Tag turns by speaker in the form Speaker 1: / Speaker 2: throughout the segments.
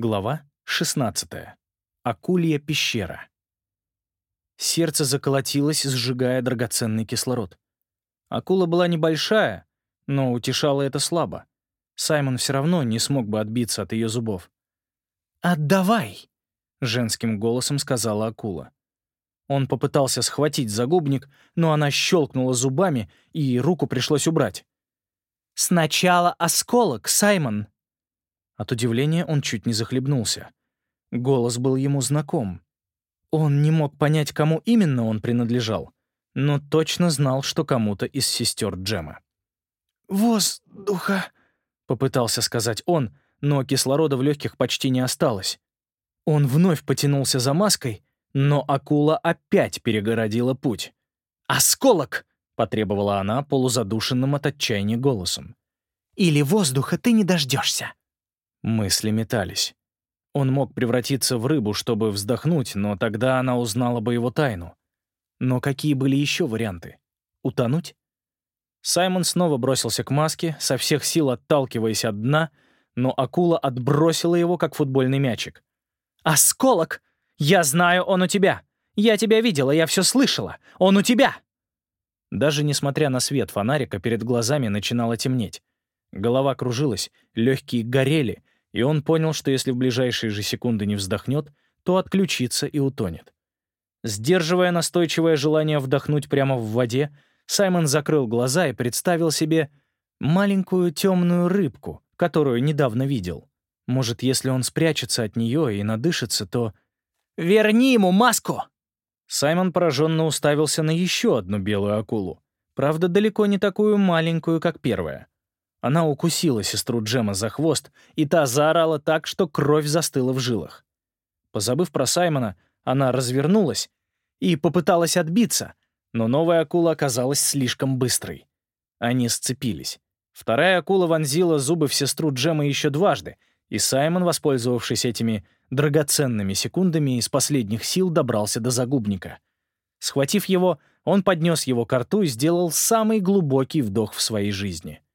Speaker 1: Глава 16. Акулья пещера. Сердце заколотилось, сжигая драгоценный кислород. Акула была небольшая, но утешало это слабо. Саймон все равно не смог бы отбиться от ее зубов. «Отдавай!» — женским голосом сказала акула. Он попытался схватить загубник, но она щелкнула зубами, и руку пришлось убрать. «Сначала осколок, Саймон!» От удивления он чуть не захлебнулся. Голос был ему знаком. Он не мог понять, кому именно он принадлежал, но точно знал, что кому-то из сестер Джема. «Воздуха», — попытался сказать он, но кислорода в легких почти не осталось. Он вновь потянулся за маской, но акула опять перегородила путь. «Осколок!» — потребовала она полузадушенным от отчаяния голосом. «Или воздуха ты не дождешься. Мысли метались. Он мог превратиться в рыбу, чтобы вздохнуть, но тогда она узнала бы его тайну. Но какие были еще варианты? Утонуть? Саймон снова бросился к маске, со всех сил отталкиваясь от дна, но акула отбросила его, как футбольный мячик. «Осколок! Я знаю, он у тебя! Я тебя видела, я все слышала! Он у тебя!» Даже несмотря на свет фонарика, перед глазами начинало темнеть. Голова кружилась, легкие горели, и он понял, что если в ближайшие же секунды не вздохнет, то отключится и утонет. Сдерживая настойчивое желание вдохнуть прямо в воде, Саймон закрыл глаза и представил себе маленькую темную рыбку, которую недавно видел. Может, если он спрячется от нее и надышится, то... «Верни ему маску!» Саймон пораженно уставился на еще одну белую акулу. Правда, далеко не такую маленькую, как первая. Она укусила сестру Джема за хвост, и та заорала так, что кровь застыла в жилах. Позабыв про Саймона, она развернулась и попыталась отбиться, но новая акула оказалась слишком быстрой. Они сцепились. Вторая акула вонзила зубы в сестру Джема еще дважды, и Саймон, воспользовавшись этими драгоценными секундами, из последних сил добрался до загубника. Схватив его, он поднес его к рту и сделал самый глубокий вдох в своей жизни —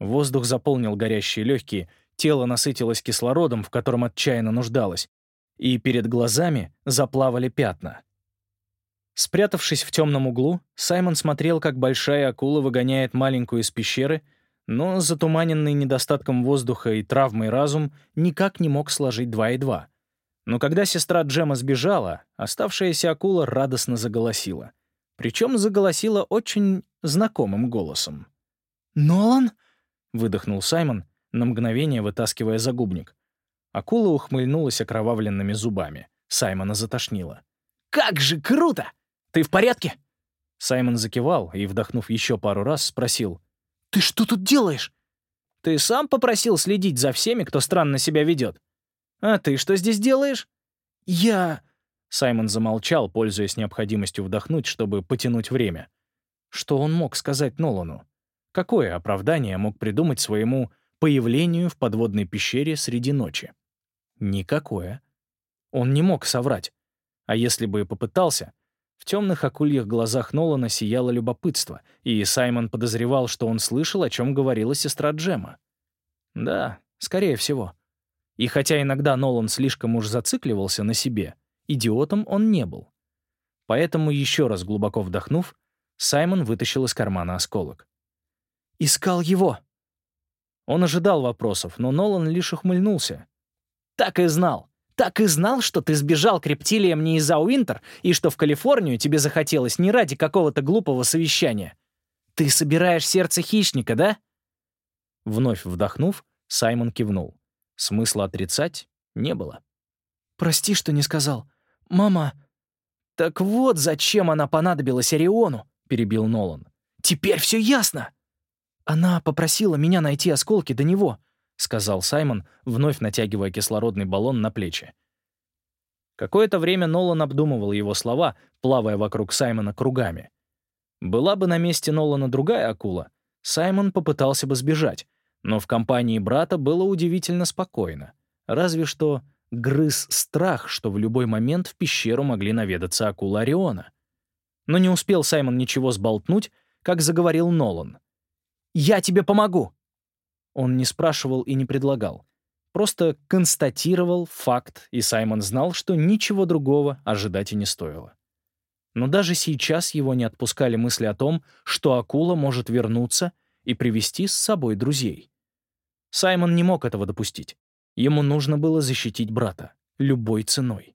Speaker 1: Воздух заполнил горящие легкие, тело насытилось кислородом, в котором отчаянно нуждалось, и перед глазами заплавали пятна. Спрятавшись в темном углу, Саймон смотрел, как большая акула выгоняет маленькую из пещеры, но затуманенный недостатком воздуха и травмой разум никак не мог сложить два и два. Но когда сестра Джема сбежала, оставшаяся акула радостно заголосила. Причем заголосила очень знакомым голосом. «Нолан?» — выдохнул Саймон, на мгновение вытаскивая загубник. Акула ухмыльнулась окровавленными зубами. Саймона затошнило. «Как же круто! Ты в порядке?» Саймон закивал и, вдохнув еще пару раз, спросил. «Ты что тут делаешь?» «Ты сам попросил следить за всеми, кто странно себя ведет. А ты что здесь делаешь?» «Я...» Саймон замолчал, пользуясь необходимостью вдохнуть, чтобы потянуть время. Что он мог сказать Нолану? Какое оправдание мог придумать своему появлению в подводной пещере среди ночи? Никакое. Он не мог соврать. А если бы и попытался, в темных акульих глазах Нолана сияло любопытство, и Саймон подозревал, что он слышал, о чем говорила сестра Джема. Да, скорее всего. И хотя иногда Нолан слишком уж зацикливался на себе, идиотом он не был. Поэтому, еще раз глубоко вдохнув, Саймон вытащил из кармана осколок. Искал его. Он ожидал вопросов, но Нолан лишь ухмыльнулся. «Так и знал. Так и знал, что ты сбежал к рептилиям не из-за Уинтер и что в Калифорнию тебе захотелось не ради какого-то глупого совещания. Ты собираешь сердце хищника, да?» Вновь вдохнув, Саймон кивнул. Смысла отрицать не было. «Прости, что не сказал. Мама...» «Так вот, зачем она понадобилась Ориону», — перебил Нолан. «Теперь все ясно!» «Она попросила меня найти осколки до него», — сказал Саймон, вновь натягивая кислородный баллон на плечи. Какое-то время Нолан обдумывал его слова, плавая вокруг Саймона кругами. Была бы на месте Нолана другая акула, Саймон попытался бы сбежать, но в компании брата было удивительно спокойно. Разве что грыз страх, что в любой момент в пещеру могли наведаться акулы Ориона. Но не успел Саймон ничего сболтнуть, как заговорил Нолан — «Я тебе помогу!» Он не спрашивал и не предлагал. просто констатировал факт, и Саймон знал, что ничего другого ожидать и не стоило. Но даже сейчас его не отпускали мысли о том, что акула может вернуться и привести с собой друзей. Саймон не мог этого допустить. Ему нужно было защитить брата любой ценой.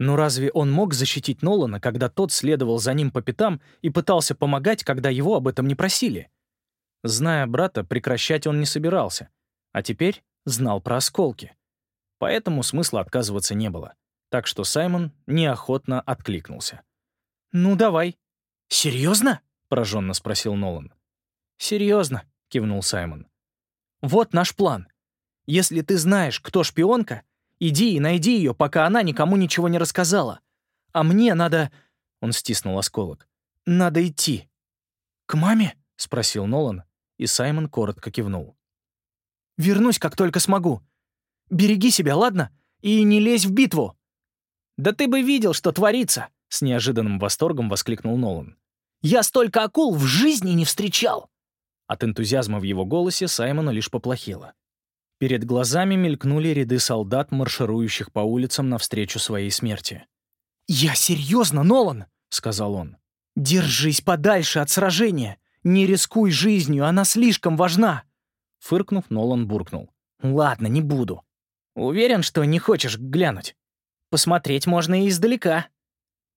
Speaker 1: Но разве он мог защитить Нолана, когда тот следовал за ним по пятам и пытался помогать, когда его об этом не просили? Зная брата, прекращать он не собирался, а теперь знал про осколки. Поэтому смысла отказываться не было. Так что Саймон неохотно откликнулся. «Ну, давай». «Серьезно?» — пораженно спросил Нолан. «Серьезно», — кивнул Саймон. «Вот наш план. Если ты знаешь, кто шпионка, иди и найди ее, пока она никому ничего не рассказала. А мне надо...» — он стиснул осколок. «Надо идти». «К маме?» — спросил Нолан, и Саймон коротко кивнул. «Вернусь, как только смогу. Береги себя, ладно? И не лезь в битву!» «Да ты бы видел, что творится!» — с неожиданным восторгом воскликнул Нолан. «Я столько акул в жизни не встречал!» От энтузиазма в его голосе Саймону лишь поплохело. Перед глазами мелькнули ряды солдат, марширующих по улицам навстречу своей смерти. «Я серьезно, Нолан!» — сказал он. «Держись подальше от сражения! Не рискуй жизнью, она слишком важна!» Фыркнув, Нолан буркнул. «Ладно, не буду. Уверен, что не хочешь глянуть? Посмотреть можно и издалека».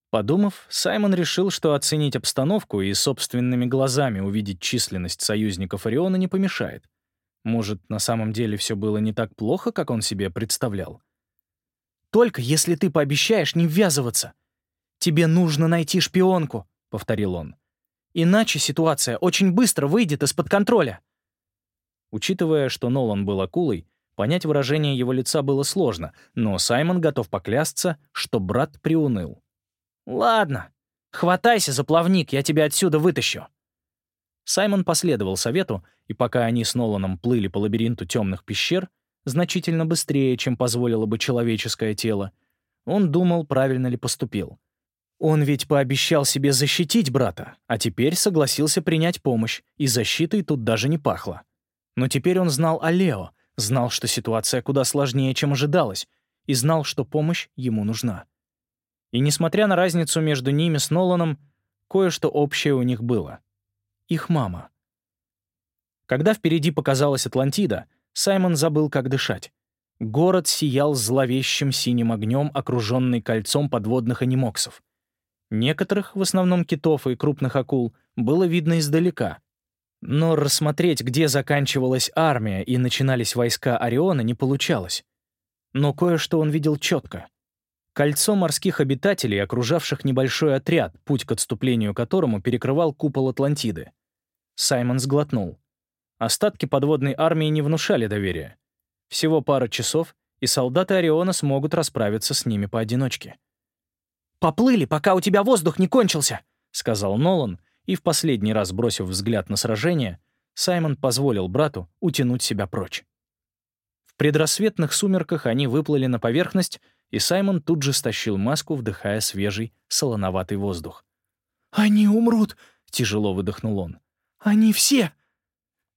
Speaker 1: Подумав, Саймон решил, что оценить обстановку и собственными глазами увидеть численность союзников Ориона не помешает. Может, на самом деле все было не так плохо, как он себе представлял? «Только если ты пообещаешь не ввязываться. Тебе нужно найти шпионку», — повторил он. «Иначе ситуация очень быстро выйдет из-под контроля». Учитывая, что Нолан был акулой, понять выражение его лица было сложно, но Саймон готов поклясться, что брат приуныл. «Ладно, хватайся за плавник, я тебя отсюда вытащу». Саймон последовал совету, и пока они с Ноланом плыли по лабиринту темных пещер, значительно быстрее, чем позволило бы человеческое тело, он думал, правильно ли поступил. Он ведь пообещал себе защитить брата, а теперь согласился принять помощь, и защитой тут даже не пахло. Но теперь он знал о Лео, знал, что ситуация куда сложнее, чем ожидалось, и знал, что помощь ему нужна. И несмотря на разницу между ними с Ноланом, кое-что общее у них было. Их мама. Когда впереди показалась Атлантида, Саймон забыл, как дышать. Город сиял зловещим синим огнем, окруженный кольцом подводных анимоксов. Некоторых, в основном китов и крупных акул, было видно издалека. Но рассмотреть, где заканчивалась армия и начинались войска Ориона, не получалось. Но кое-что он видел четко. Кольцо морских обитателей, окружавших небольшой отряд, путь к отступлению которому перекрывал купол Атлантиды. Саймон сглотнул. Остатки подводной армии не внушали доверия. Всего пара часов, и солдаты Ориона смогут расправиться с ними поодиночке. «Поплыли, пока у тебя воздух не кончился», — сказал Нолан, и в последний раз бросив взгляд на сражение, Саймон позволил брату утянуть себя прочь. В предрассветных сумерках они выплыли на поверхность и Саймон тут же стащил маску, вдыхая свежий, солоноватый воздух. «Они умрут!» — тяжело выдохнул он. «Они все!»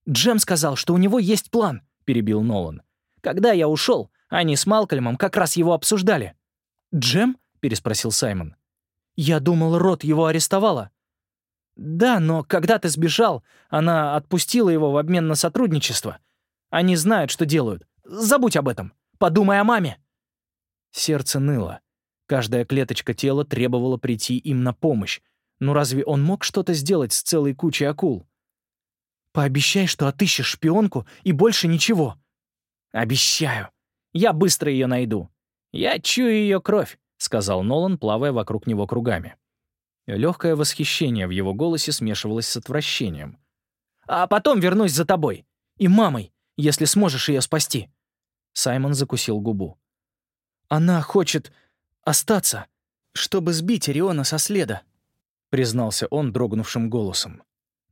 Speaker 1: «Джем сказал, что у него есть план», — перебил Нолан. «Когда я ушел, они с Малкольмом как раз его обсуждали». «Джем?» — переспросил Саймон. «Я думал, Рот его арестовала». «Да, но когда ты сбежал, она отпустила его в обмен на сотрудничество. Они знают, что делают. Забудь об этом. Подумай о маме». Сердце ныло. Каждая клеточка тела требовала прийти им на помощь. Но разве он мог что-то сделать с целой кучей акул? «Пообещай, что отыщешь шпионку и больше ничего». «Обещаю. Я быстро ее найду. Я чую ее кровь», — сказал Нолан, плавая вокруг него кругами. Легкое восхищение в его голосе смешивалось с отвращением. «А потом вернусь за тобой. И мамой, если сможешь ее спасти». Саймон закусил губу. Она хочет остаться, чтобы сбить Ориона со следа», — признался он дрогнувшим голосом.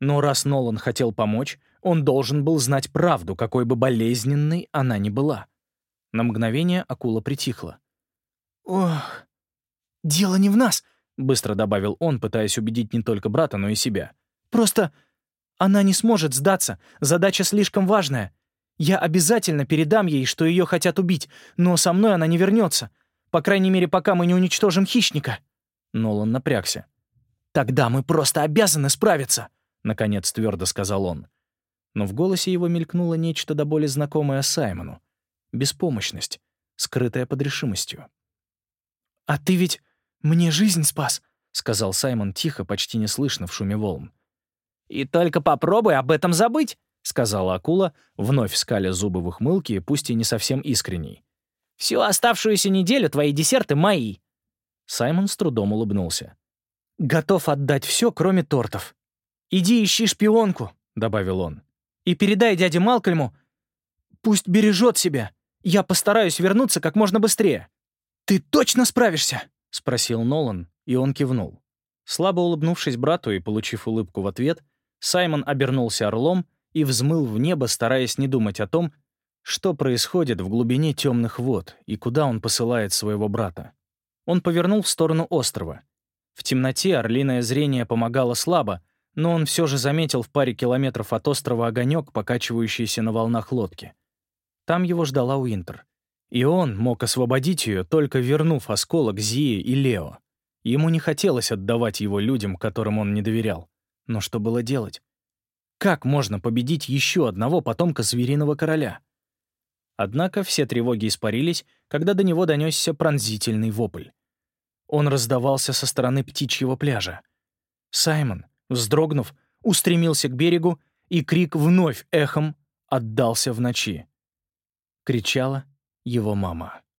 Speaker 1: Но раз Нолан хотел помочь, он должен был знать правду, какой бы болезненной она ни была. На мгновение акула притихла. «Ох, дело не в нас», — быстро добавил он, пытаясь убедить не только брата, но и себя. «Просто она не сможет сдаться, задача слишком важная. Я обязательно передам ей, что ее хотят убить, но со мной она не вернется. По крайней мере, пока мы не уничтожим хищника». Нолан напрягся. «Тогда мы просто обязаны справиться», — наконец твердо сказал он. Но в голосе его мелькнуло нечто до боли знакомое Саймону. Беспомощность, скрытая под решимостью. «А ты ведь мне жизнь спас», — сказал Саймон тихо, почти неслышно в шуме волн. «И только попробуй об этом забыть», — сказала акула, вновь скаля зубы в ухмылке, пусть и не совсем искренней. «Всю оставшуюся неделю твои десерты мои». Саймон с трудом улыбнулся. «Готов отдать все, кроме тортов. Иди ищи шпионку», — добавил он. «И передай дяде Малкольму, пусть бережет себя. Я постараюсь вернуться как можно быстрее». «Ты точно справишься?» — спросил Нолан, и он кивнул. Слабо улыбнувшись брату и получив улыбку в ответ, Саймон обернулся орлом и взмыл в небо, стараясь не думать о том, что происходит в глубине темных вод и куда он посылает своего брата. Он повернул в сторону острова. В темноте орлиное зрение помогало слабо, но он все же заметил в паре километров от острова огонек, покачивающийся на волнах лодки. Там его ждала Уинтер. И он мог освободить ее, только вернув осколок Зии и Лео. Ему не хотелось отдавать его людям, которым он не доверял. Но что было делать? Как можно победить еще одного потомка звериного короля? Однако все тревоги испарились, когда до него донесся пронзительный вопль. Он раздавался со стороны птичьего пляжа. Саймон, вздрогнув, устремился к берегу, и крик вновь эхом отдался в ночи. Кричала его мама.